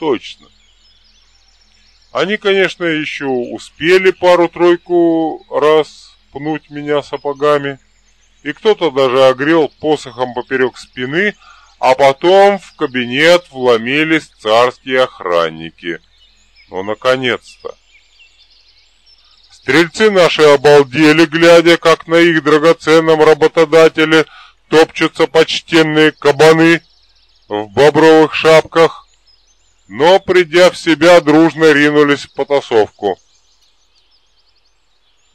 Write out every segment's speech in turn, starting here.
точно. Они, конечно, еще успели пару-тройку раз пнуть меня сапогами, и кто-то даже огрел посохом поперек спины, а потом в кабинет вломились царские охранники. Ну, наконец-то! Стрельцы наши обалдели, глядя, как на их драгоценном работодателе топчутся почтенные кабаны в бобровых шапках, но, придя в себя, дружно ринулись в потасовку.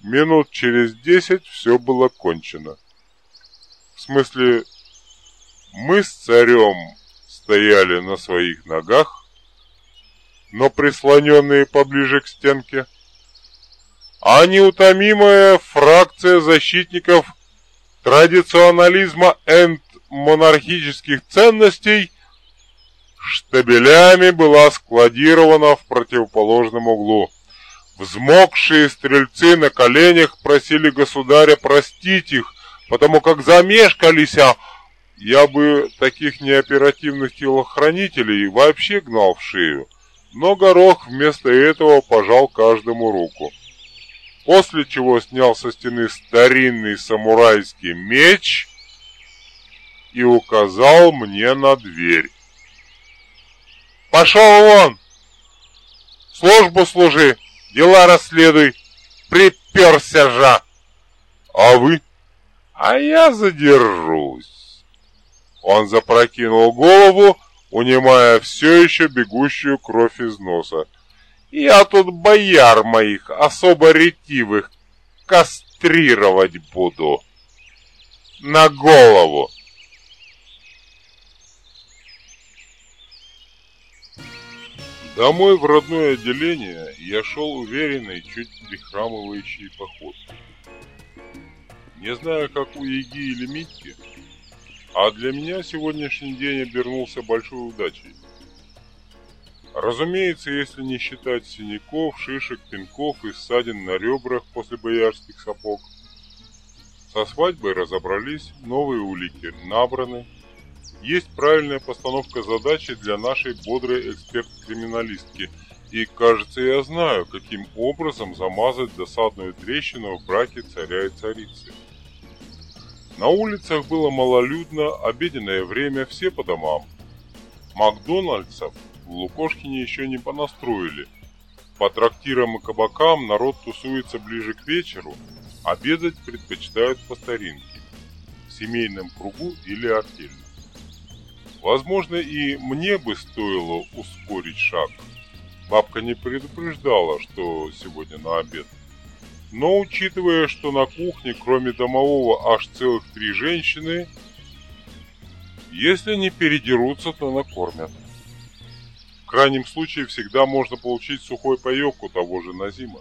Минут через десять все было кончено. В смысле, мы с царем стояли на своих ногах, но прислоненные поближе к стенке, а неутомимая фракция защитников традиционализма и монархических ценностей штабелями была складирована в противоположном углу. Взмокшие стрельцы на коленях просили государя простить их, потому как замешкались, а я бы таких неоперативных телохранителей вообще гнал в шею. Но Горох вместо этого пожал каждому руку после чего снял со стены старинный самурайский меч и указал мне на дверь. «Пошел вон! Службу служи, дела расследуй, приперся же!» «А вы?» «А я задержусь!» Он запрокинул голову, унимая все еще бегущую кровь из носа. Я тут бояр моих особо ретивых кастрировать буду. На голову. Домой в родное отделение я шел уверенный, чуть прихрамывающий поход. Не знаю, как у Еги или Митки, а для меня сегодняшний день обернулся большой удачей. Разумеется, если не считать синяков, шишек, пинков и ссадин на ребрах после боярских сапог. Со свадьбой разобрались, новые улики набраны. Есть правильная постановка задачи для нашей бодрой эксперт-криминалистки. И, кажется, я знаю, каким образом замазать досадную трещину в браке царя и царицы. На улицах было малолюдно, обеденное время, все по домам. Макдональдсов в Лукошкине еще не понастроили. По трактирам и кабакам народ тусуется ближе к вечеру, обедать предпочитают по старинке, в семейном кругу или артельно. Возможно, и мне бы стоило ускорить шаг. Бабка не предупреждала, что сегодня на обед. Но учитывая, что на кухне, кроме домового, аж целых три женщины, если не передерутся, то накормят. В крайнем случае всегда можно получить сухой паёк у того же Назима.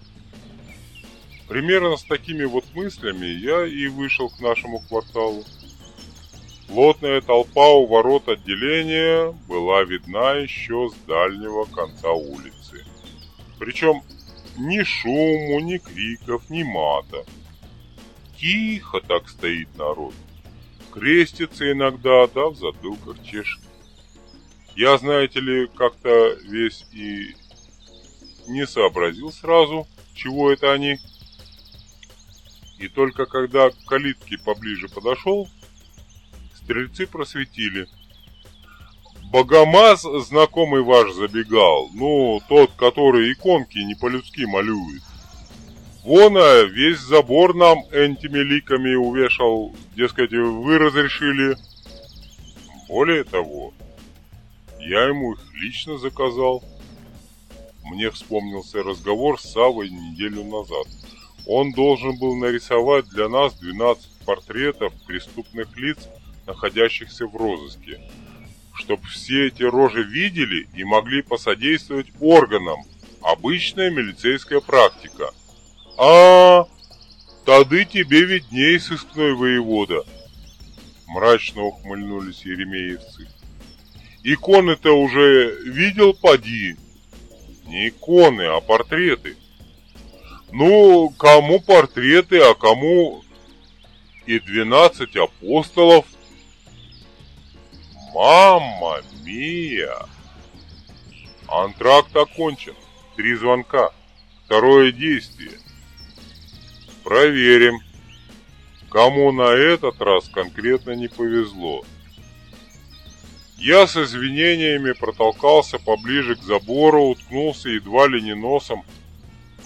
Примерно с такими вот мыслями я и вышел к нашему кварталу. Плотная толпа у ворот отделения была видна еще с дальнего конца улицы. Причем ни шуму, ни криков, ни мата. Тихо так стоит народ. Крестится иногда, да в затылках чешет. Я, знаете ли, как-то весь и не сообразил сразу, чего это они. И только когда к калитке поближе подошел, стрельцы просветили. Богомаз, знакомый ваш, забегал, ну, тот, который иконки не по-людски малюет. Вон, а весь забор нам этими ликами увешал, дескать, вы разрешили. Более того, я ему их лично заказал. Мне вспомнился разговор с Савой неделю назад. Он должен был нарисовать для нас 12 портретов преступных лиц, находящихся в розыске, чтобы все эти рожи видели и могли посодействовать органам. Обычная милицейская практика. А, тады тебе видней, сыскной воевода. Мрачно ухмыльнулись еремеевцы. Иконы-то уже видел, поди. Не иконы, а портреты. Ну, кому портреты, а кому и двенадцать апостолов. Мама мия! Антракт окончен. Три звонка. Второе действие. Проверим, кому на этот раз конкретно не повезло. Я с извинениями протолкался поближе к забору, уткнулся едва ли не носом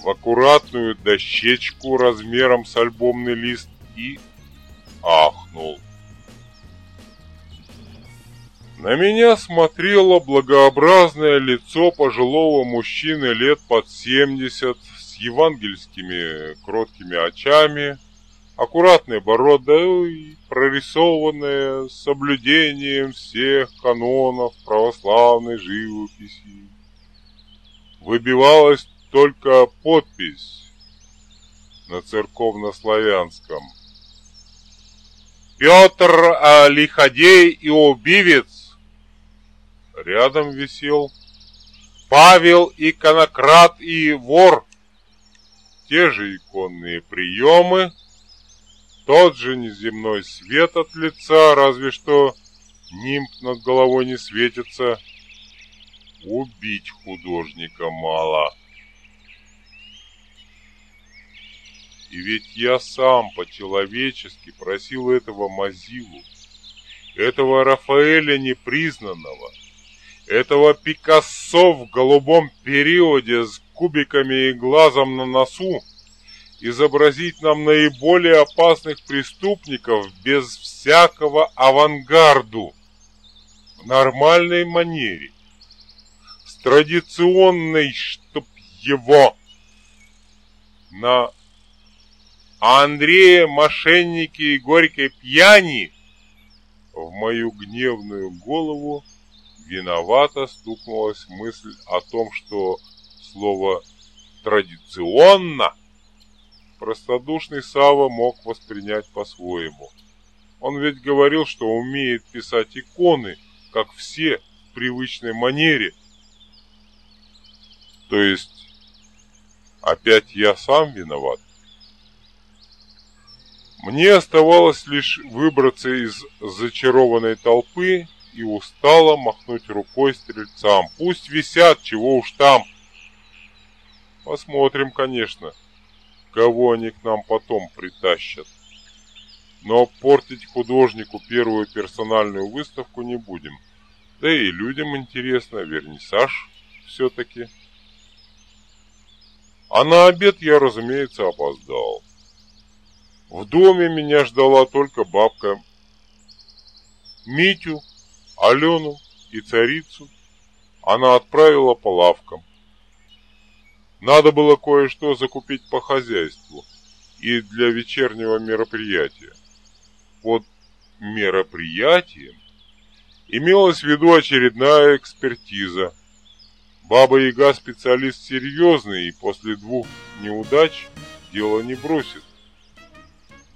в аккуратную дощечку размером с альбомный лист и ахнул. На меня смотрело благообразное лицо пожилого мужчины лет под семьдесят с евангельскими кроткими очами, аккуратной бородой, прорисованная с соблюдением всех канонов православной живописи. Выбивалась только подпись на церковнославянском. Петр а, Лиходей и убивец. Рядом висел Павел иконократ и вор. Те же иконные приемы, тот же неземной свет от лица, разве что нимб над головой не светится. Убить художника мало. И ведь я сам по-человечески просил этого Мазилу, этого Рафаэля непризнанного, этого Пикассо в голубом периоде с кубиками и глазом на носу, изобразить нам наиболее опасных преступников без всякого авангарду, в нормальной манере, с традиционной, чтоб его, на Андрея мошенники и горькой пьяни в мою гневную голову виновато стукнулась мысль о том, что слово «традиционно» простодушный Сава мог воспринять по-своему. Он ведь говорил, что умеет писать иконы, как все, в привычной манере. То есть, опять я сам виноват? Мне оставалось лишь выбраться из зачарованной толпы и устало махнуть рукой стрельцам. Пусть висят, чего уж там. Посмотрим, конечно, кого они к нам потом притащат. Но портить художнику первую персональную выставку не будем. Да и людям интересно, вернисаж все-таки. А на обед я, разумеется, опоздал. В доме меня ждала только бабка. Митю, Алену и царицу она отправила по лавкам. Надо было кое-что закупить по хозяйству и для вечернего мероприятия. Под мероприятием имелась в виду очередная экспертиза. Баба-яга специалист серьезный и после двух неудач дело не бросит.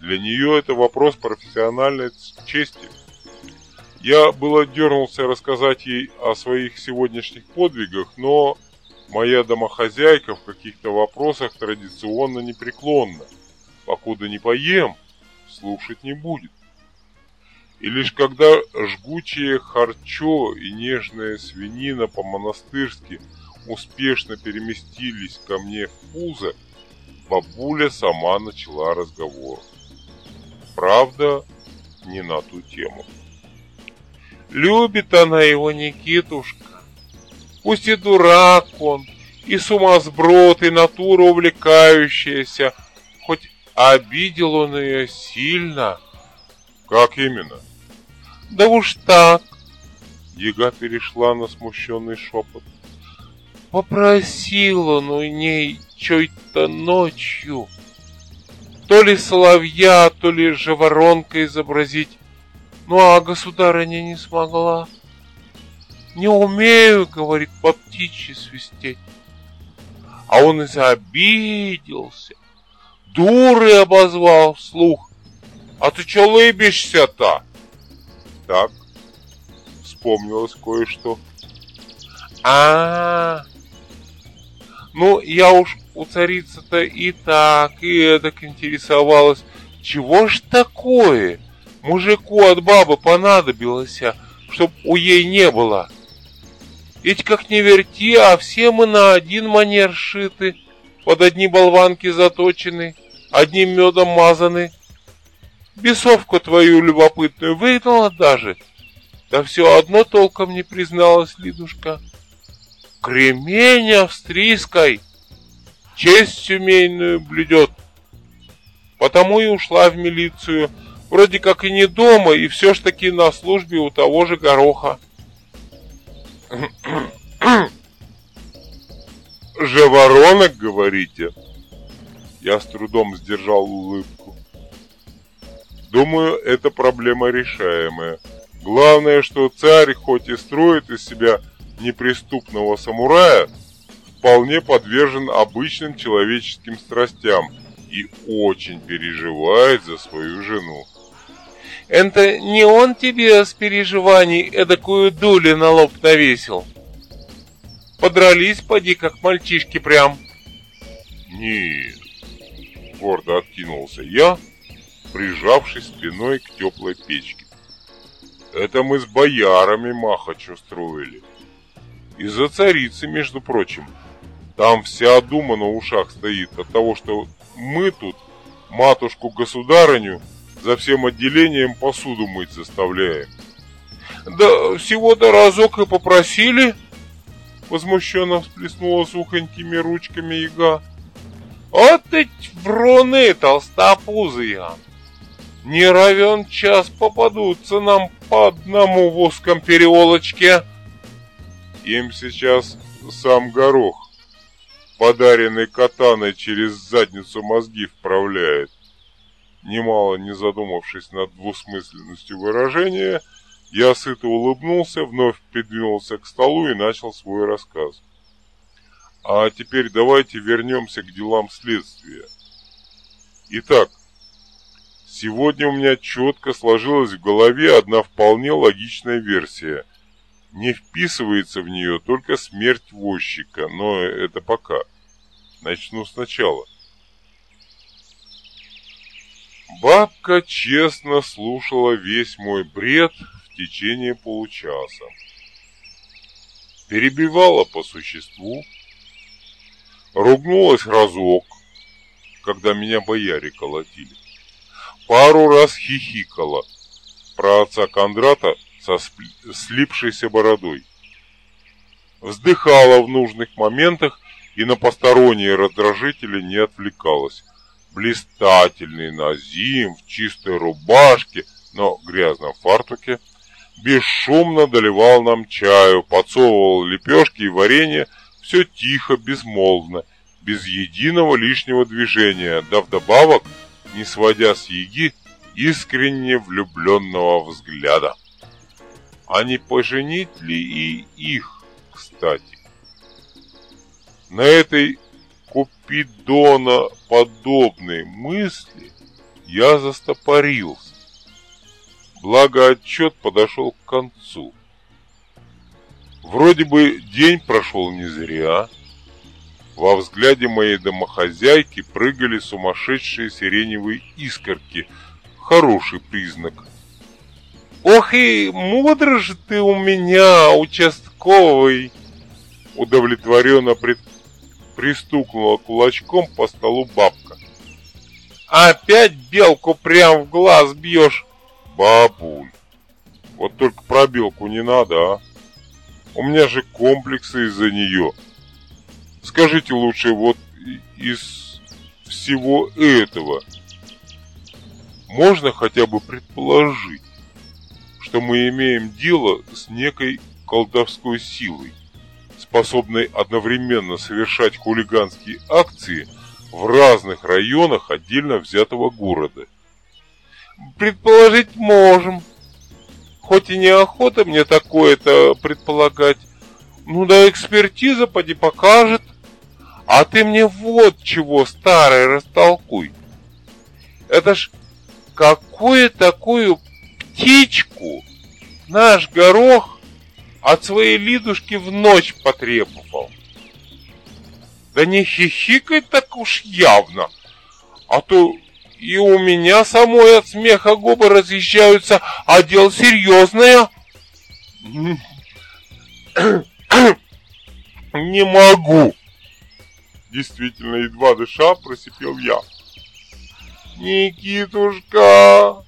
Для нее это вопрос профессиональной чести. Я было дернулся рассказать ей о своих сегодняшних подвигах, но моя домохозяйка в каких-то вопросах традиционно непреклонна. Покуда не поем, слушать не будет. И лишь когда жгучее харчо и нежная свинина по-монастырски успешно переместились ко мне в пузо, бабуля сама начала разговор. Правда, не на ту тему. Любит она его, Никитушка. Пусть и дурак он, и сумасброд, и натура увлекающаяся, хоть обидел он ее сильно. Как именно? Да уж так. Ега перешла на смущенный шепот. Попросил он у ней чой-то ночью то ли соловья, то ли же воронка изобразить. Ну а государыня не смогла. Не умею, говорит, по птичьи свистеть. А он и обиделся. Дуры обозвал вслух. А ты че лыбишься-то? Так, вспомнилось кое-что. А, -а, а, ну я уж у царицы-то и так, и эдак интересовалась. Чего ж такое? Мужику от бабы понадобилось, чтоб у ей не было. Ведь как не верти, а все мы на один манер шиты, под одни болванки заточены, одним медом мазаны. Бесовку твою любопытную выгнала даже, да все одно толком не призналась Лидушка. Кремень австрийской честь семейную блюдет. Потому и ушла в милицию, вроде как и не дома, и все ж таки на службе у того же Гороха. Же воронок, говорите? Я с трудом сдержал улыбку. Думаю, это проблема решаемая. Главное, что царь хоть и строит из себя неприступного самурая, вполне подвержен обычным человеческим страстям и очень переживает за свою жену. Это не он тебе с переживаний эдакую дулю на лоб навесил? Подрались, поди, как мальчишки прям. Нет, гордо откинулся я, прижавшись спиной к теплой печке. Это мы с боярами Махач устроили. Из-за царицы, между прочим. Там вся дума на ушах стоит от того, что мы тут матушку-государыню за всем отделением посуду мыть заставляем. Да всего-то разок и попросили, возмущенно всплеснула сухонькими ручками яга. Вот ведь вруны толстопузые! Не равен час попадутся нам по одному в узком переулочке. Им сейчас сам горох, подаренный катаной через задницу мозги вправляет. Немало не задумавшись над двусмысленностью выражения, я сыто улыбнулся, вновь придвинулся к столу и начал свой рассказ. А теперь давайте вернемся к делам следствия. Итак, сегодня у меня четко сложилась в голове одна вполне логичная версия. Не вписывается в нее только смерть возчика, но это пока. Начну сначала. Бабка честно слушала весь мой бред в течение получаса. Перебивала по существу, ругнулась разок, когда меня бояре колотили. Пару раз хихикала про отца Кондрата со слипшейся бородой. Вздыхала в нужных моментах и на посторонние раздражители не отвлекалась. Блистательный Назим в чистой рубашке, но грязном фартуке, бесшумно доливал нам чаю, подсовывал лепешки и варенье, все тихо, безмолвно, без единого лишнего движения, да вдобавок, не сводя с Еги искренне влюбленного взгляда. А не поженить ли и их, кстати? На этой Купидона подобной мысли я застопорился. Благо отчет подошел к концу. Вроде бы день прошел не зря. Во взгляде моей домохозяйки прыгали сумасшедшие сиреневые искорки. Хороший признак. «Ох и мудро же ты у меня, участковый!» Удовлетворенно пред... пристукнула кулачком по столу бабка. «Опять белку прям в глаз бьешь!» «Бабуль, вот только про белку не надо, а!» У меня же комплексы из-за нее. Скажите лучше, вот из всего этого можно хотя бы предположить, что мы имеем дело с некой колдовской силой, способной одновременно совершать хулиганские акции в разных районах отдельно взятого города. Предположить можем, Хоть и неохота мне такое-то предполагать. Ну да экспертиза поди покажет. А ты мне вот чего старое растолкуй. Это ж какую такую птичку наш горох от своей Лидушки в ночь потребовал. Да не хихикай так уж явно, а то и у меня самой от смеха губы разъезжаются, а дело серьезное. Не могу. Действительно, едва дыша, просипел я. Никитушка,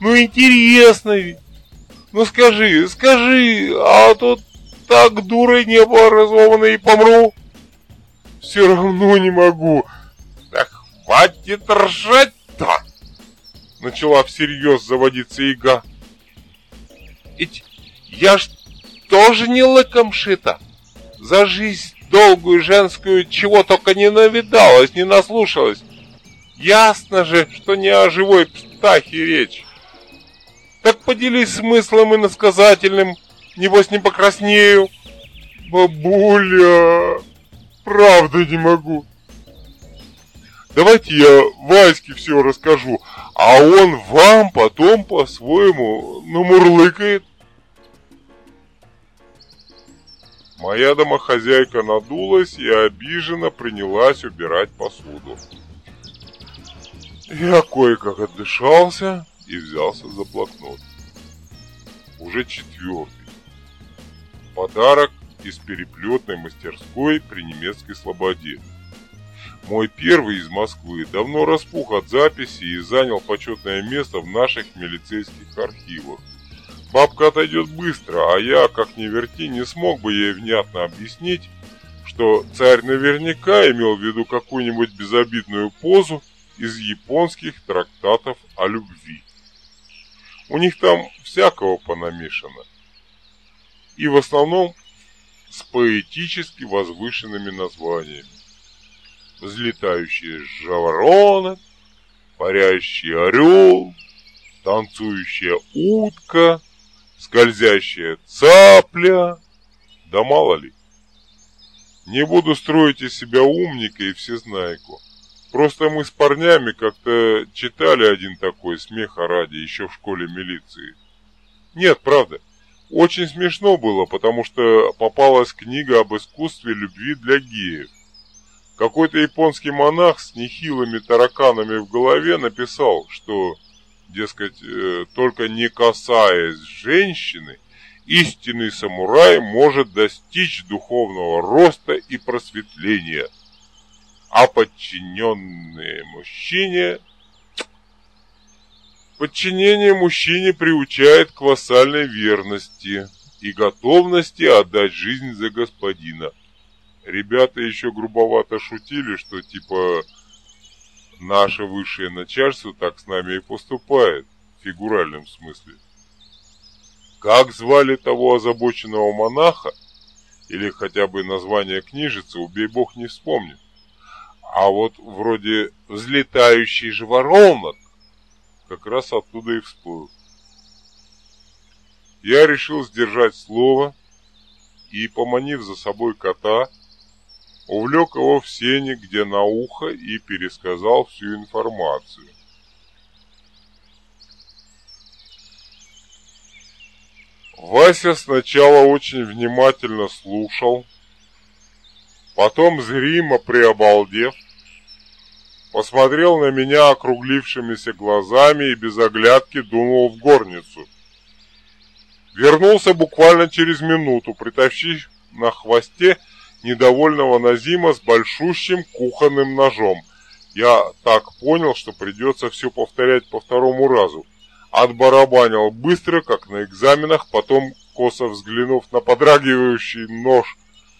ну интересно ведь. Ну скажи, скажи, а то так дурой необразованной и помру. Все равно не могу. Да хватит ржать-то! Начала всерьез заводиться яга. Ведь я ж тоже не лыком шита. За жизнь долгую женскую чего только не навидалась, не наслушалась. Ясно же, что не о живой птахе речь. Так поделись смыслом и насказательным, небось не покраснею. Бабуля, правда не могу. Давайте я Ваське все расскажу, а он вам потом по-своему намурлыкает. Моя домохозяйка надулась и обиженно принялась убирать посуду. Я кое-как отдышался и взялся за блокнот. Уже четвертый. Подарок из переплетной мастерской при немецкой слободе. Мой первый из Москвы давно распух от записи и занял почетное место в наших милицейских архивах. Бабка отойдет быстро, а я, как ни верти, не смог бы ей внятно объяснить, что царь наверняка имел в виду какую-нибудь безобидную позу из японских трактатов о любви. У них там всякого понамешано. И в основном с поэтически возвышенными названиями. Взлетающий жаворонок, парящий орел, танцующая утка, скользящая цапля, да мало ли. Не буду строить из себя умника и всезнайку. Просто мы с парнями как-то читали один такой смеха ради еще в школе милиции. Нет, правда. Очень смешно было, потому что попалась книга об искусстве любви для геев. Какой-то японский монах с нехилыми тараканами в голове написал, что, дескать, э, только не касаясь женщины, истинный самурай может достичь духовного роста и просветления – а подчиненные мужчине... Подчинение мужчине приучает к вассальной верности и готовности отдать жизнь за господина. Ребята еще грубовато шутили, что типа наше высшее начальство так с нами и поступает, в фигуральном смысле. Как звали того озабоченного монаха, или хотя бы название книжицы, убей бог не вспомнит. А вот вроде взлетающий же воронок как раз оттуда и всплыл. Я решил сдержать слово и, поманив за собой кота, увлек его в сене, где на ухо, и пересказал всю информацию. Вася сначала очень внимательно слушал, потом зримо приобалдев, посмотрел на меня округлившимися глазами и без оглядки дунул в горницу. Вернулся буквально через минуту, притащив на хвосте недовольного Назима с большущим кухонным ножом. Я так понял, что придется все повторять по второму разу. Отбарабанил быстро, как на экзаменах, потом, косо взглянув на подрагивающий нож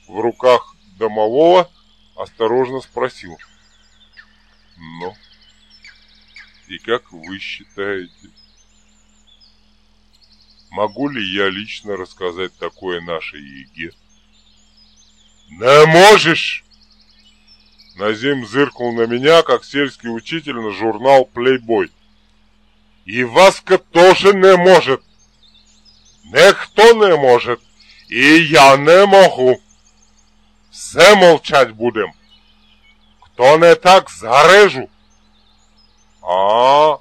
в руках домового, осторожно спросил – но... И как вы считаете, могу ли я лично рассказать такое нашей Еге? Не можешь! Назим зыркнул на меня, как сельский учитель на журнал «Плейбой». И Васка тоже не может. Никто не может. И я не могу. Все молчать будем то не так зарежу. А,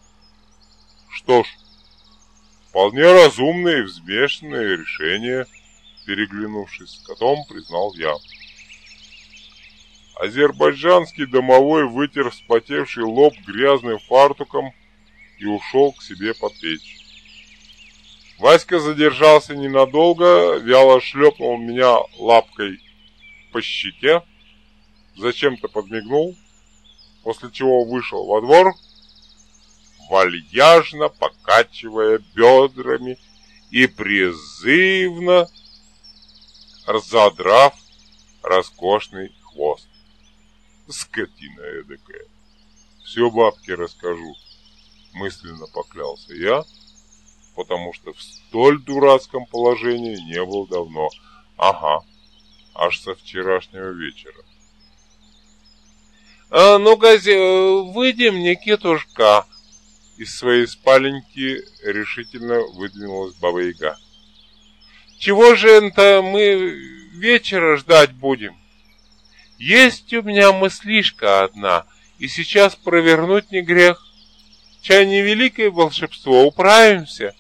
что ж, вполне разумное и взвешенное решение, переглянувшись с котом, признал я. Азербайджанский домовой вытер вспотевший лоб грязным фартуком и ушел к себе под печь. Васька задержался ненадолго, вяло шлепнул меня лапкой по щеке, зачем-то подмигнул, после чего вышел во двор, вальяжно покачивая бедрами и призывно разодрав роскошный хвост. Скотина эдакая. Все бабке расскажу, мысленно поклялся я, потому что в столь дурацком положении не был давно. Ага, аж со вчерашнего вечера. А, ну-ка, выйдем, Никитушка. Из своей спаленьки решительно выдвинулась Баба Яга. Чего же это мы вечера ждать будем? Есть у меня мыслишка одна, и сейчас провернуть не грех. Чай не великое волшебство, управимся.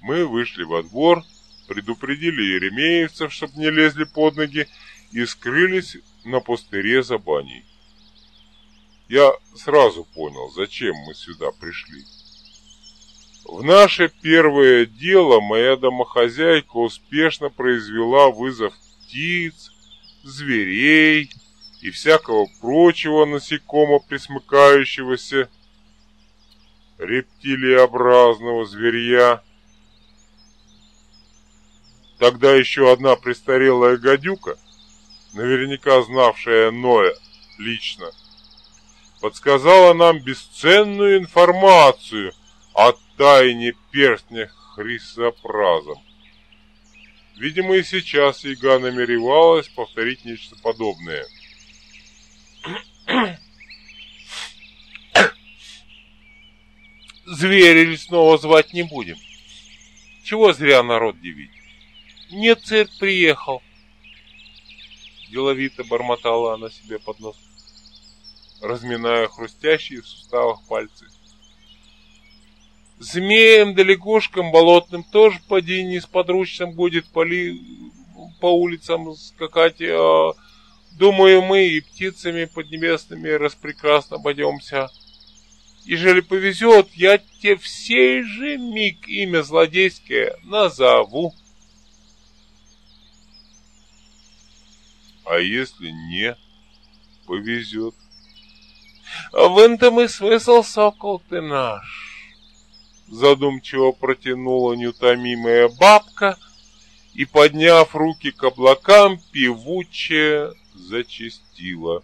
Мы вышли во двор, предупредили еремеевцев, чтоб не лезли под ноги, и скрылись на пустыре за баней. Я сразу понял, зачем мы сюда пришли. В наше первое дело моя домохозяйка успешно произвела вызов птиц, зверей и всякого прочего насекомо присмыкающегося рептилиобразного зверья. Тогда еще одна престарелая гадюка, наверняка знавшая Ноя лично, подсказала нам бесценную информацию о тайне перстня хрисопразом. Видимо, и сейчас Ига намеревалась повторить нечто подобное. Зверя снова звать не будем. Чего зря народ дивить? Нет, цирк приехал. Деловито бормотала она себе под нос, разминая хрустящие в суставах пальцы. Змеям да лягушкам болотным тоже поди несподручным будет поли... по улицам скакать. А... Думаю, мы и птицами поднебесными распрекрасно обойдемся. Ежели повезет, я тебе в сей же миг имя злодейское назову. А если не повезет? В этом и смысл, сокол ты наш задумчиво протянула неутомимая бабка и, подняв руки к облакам, певуче зачастила.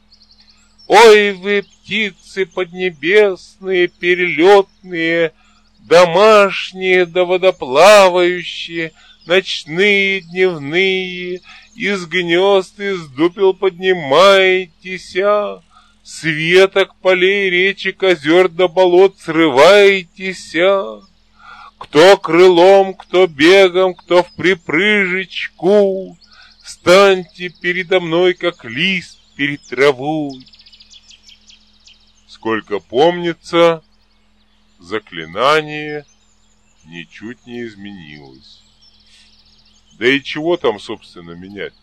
Ой вы, птицы поднебесные, перелетные, домашние да водоплавающие, ночные, дневные, из гнезд, из дупел поднимаетеся, с полей, речек, озер до болот срываетеся. Кто крылом, кто бегом, кто в припрыжечку, Станьте передо мной, как лист перед травой. Сколько помнится, заклинание ничуть не изменилось. Да и чего там, собственно, менять?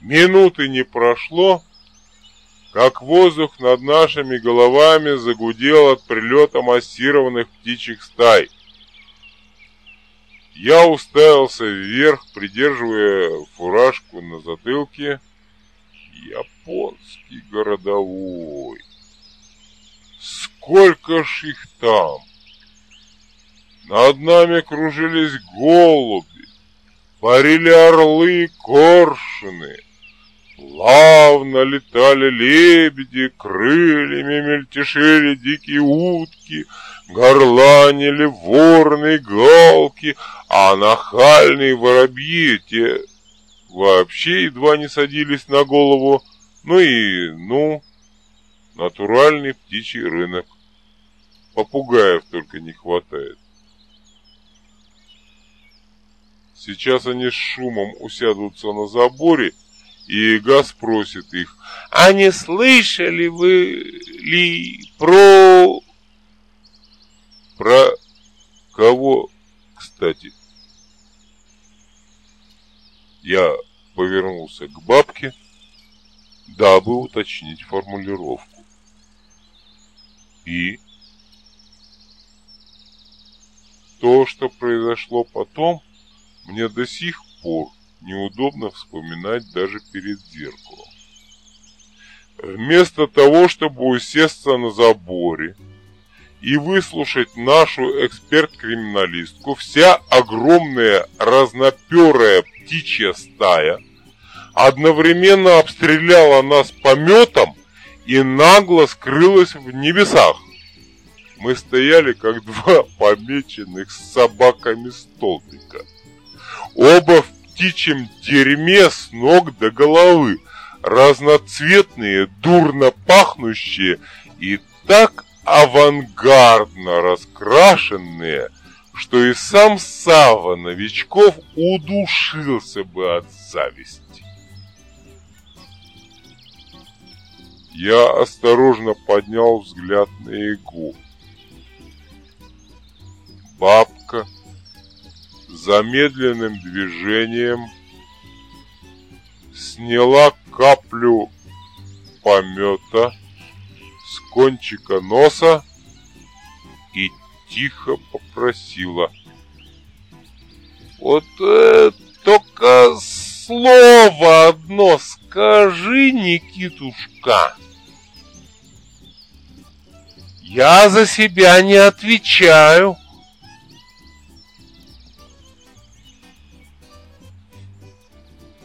Минуты не прошло, как воздух над нашими головами загудел от прилета массированных птичьих стай. Я уставился вверх, придерживая фуражку на затылке. Японский городовой. Сколько ж их там! Над нами кружились голуби, парили орлы и коршуны. Плавно летали лебеди, крыльями мельтешили дикие утки, горланили ворны галки, а нахальные воробьи те вообще едва не садились на голову. Ну и, ну, натуральный птичий рынок. Попугаев только не хватает. Сейчас они с шумом усядутся на заборе и Ига спросит их, а не слышали вы ли про... Про кого, кстати? Я повернулся к бабке, дабы уточнить формулировку. И... то, что произошло потом, мне до сих пор неудобно вспоминать даже перед зеркалом. Вместо того, чтобы усесться на заборе и выслушать нашу эксперт-криминалистку, вся огромная разноперая птичья стая одновременно обстреляла нас пометом и нагло скрылась в небесах. Мы стояли, как два помеченных собаками столбика. Оба в птичьем дерьме с ног до головы, разноцветные, дурно пахнущие и так авангардно раскрашенные, что и сам Сава новичков удушился бы от зависти. Я осторожно поднял взгляд на Игу. Бабка замедленным движением сняла каплю помета с кончика носа и тихо попросила. Вот э, только слово одно скажи, Никитушка. Я за себя не отвечаю.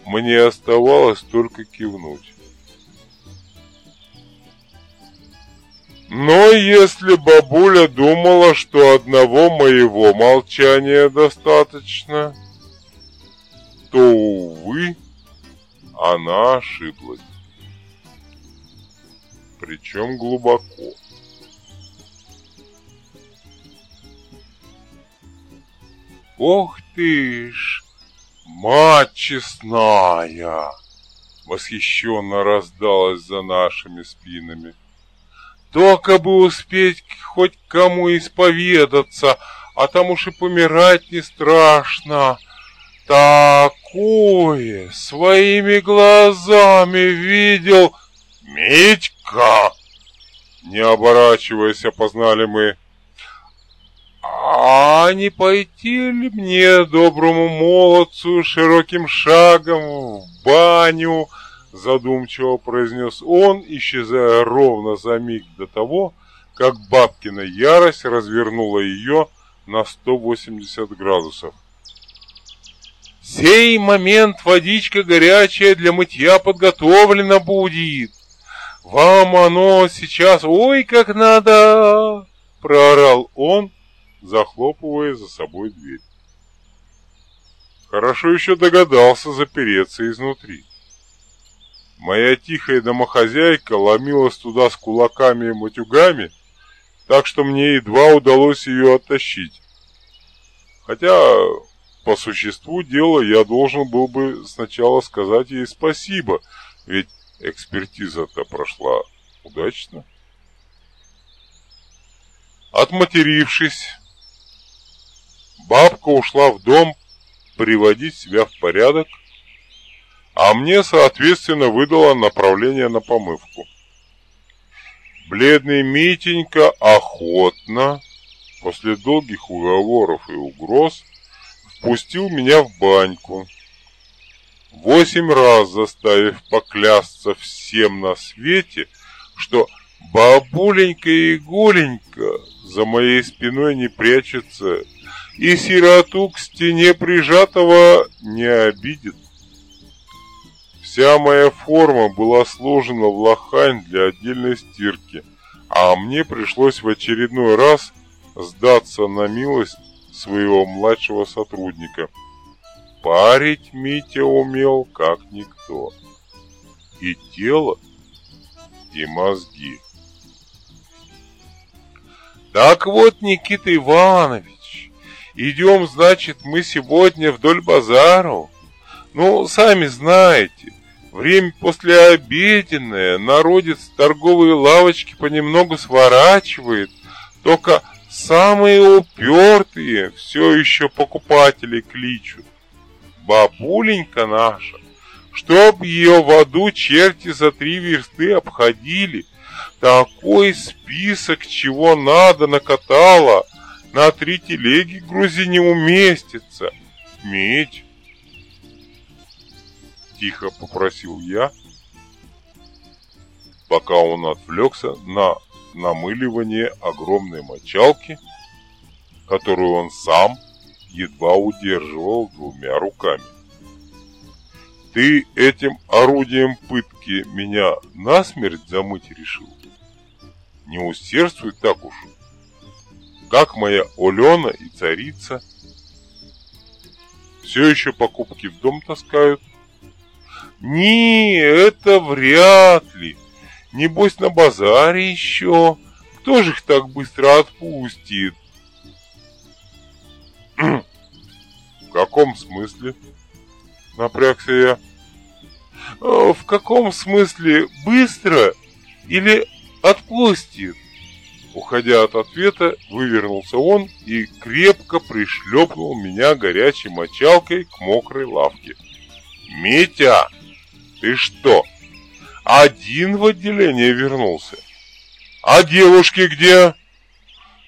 Мне оставалось только кивнуть. Но если бабуля думала, что одного моего молчания достаточно, то, увы, она ошиблась. Причем глубоко. Ох ты ж, мать честная! Восхищенно раздалась за нашими спинами. Только бы успеть хоть кому исповедаться, а там уж и помирать не страшно. Такое своими глазами видел Митька. Не оборачиваясь, опознали мы. А не пойти ли мне, доброму молодцу, широким шагом в баню? Задумчиво произнес он, исчезая ровно за миг до того, как бабкина ярость развернула ее на 180 градусов. «Сей момент водичка горячая для мытья подготовлена будет. Вам оно сейчас, ой, как надо!» — проорал он, захлопывая за собой дверь. Хорошо еще догадался запереться изнутри. Моя тихая домохозяйка ломилась туда с кулаками и матюгами, так что мне едва удалось ее оттащить. Хотя, по существу дела, я должен был бы сначала сказать ей спасибо, ведь экспертиза-то прошла удачно. Отматерившись, Бабка ушла в дом приводить себя в порядок, а мне, соответственно, выдала направление на помывку. Бледный Митенька охотно, после долгих уговоров и угроз, впустил меня в баньку, восемь раз заставив поклясться всем на свете, что бабуленька и Гуленька за моей спиной не прячется и сироту к стене прижатого не обидит. Вся моя форма была сложена в лохань для отдельной стирки, а мне пришлось в очередной раз сдаться на милость своего младшего сотрудника. Парить Митя умел как никто. И тело, и мозги. Так вот, Никита Иванович, Идем, значит, мы сегодня вдоль базару. Ну, сами знаете, время послеобеденное, народец торговые лавочки понемногу сворачивает, только самые упертые все еще покупатели кличут. Бабуленька наша, чтоб ее в аду черти за три версты обходили, такой список чего надо накатала, на три телеги грузи не уместится. Медь. Тихо попросил я, пока он отвлекся на намыливание огромной мочалки, которую он сам едва удерживал двумя руками. Ты этим орудием пытки меня насмерть замыть решил? Не усердствуй так уж. Как моя Олена и царица. Все еще покупки в дом таскают. Не, это вряд ли. Небось на базаре еще. Кто же их так быстро отпустит? В каком смысле? Напрягся я. «Э, в каком смысле быстро или отпустит? Уходя от ответа, вывернулся он и крепко пришлепнул меня горячей мочалкой к мокрой лавке. «Митя, ты что, один в отделение вернулся? А девушки где?»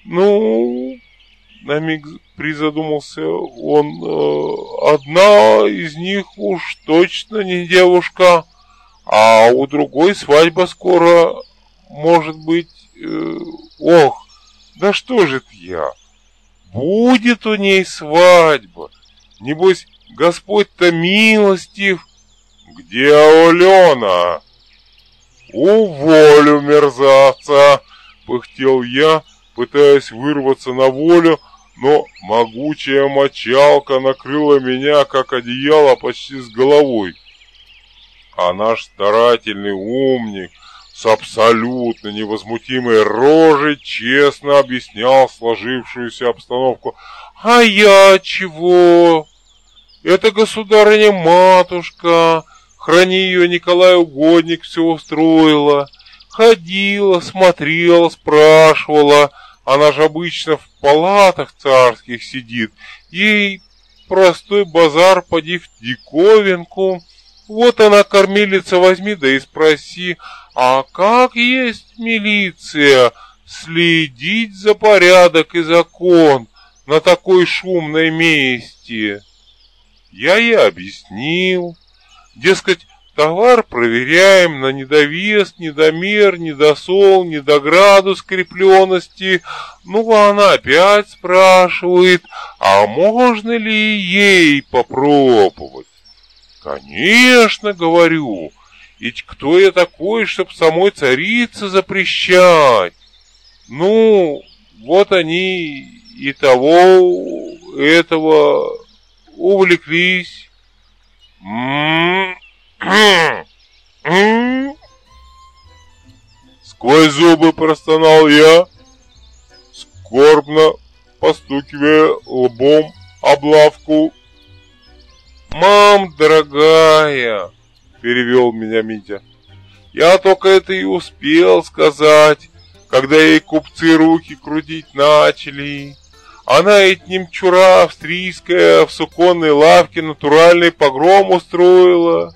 «Ну, на миг призадумался он. Э, одна из них уж точно не девушка, а у другой свадьба скоро, может быть... Э, ох, да что же это я? Будет у ней свадьба. Небось, Господь-то милостив. Где Алена? Уволю мерзавца, пыхтел я, пытаясь вырваться на волю, но могучая мочалка накрыла меня, как одеяло, почти с головой. А наш старательный умник с абсолютно невозмутимой рожей честно объяснял сложившуюся обстановку. «А я чего? Это государыня-матушка, храни ее Николай Угодник, все устроила. Ходила, смотрела, спрашивала». Она же обычно в палатах царских сидит. Ей простой базар поди в диковинку. Вот она, кормилица, возьми да и спроси, а как есть милиция следить за порядок и закон на такой шумной месте? Я ей объяснил. Дескать, Товар проверяем на недовес, недомер, недосол, недоградус крепленности. Ну, она опять спрашивает, а можно ли ей попробовать? Конечно, говорю. Ведь кто я такой, чтоб самой царице запрещать? Ну, вот они и того, этого увлеклись. М-м-м. Сквозь зубы простонал я, скорбно постукивая лбом об лавку. «Мам, дорогая!» — перевел меня Митя. «Я только это и успел сказать, когда ей купцы руки крутить начали. Она ведь немчура австрийская в суконной лавке натуральный погром устроила».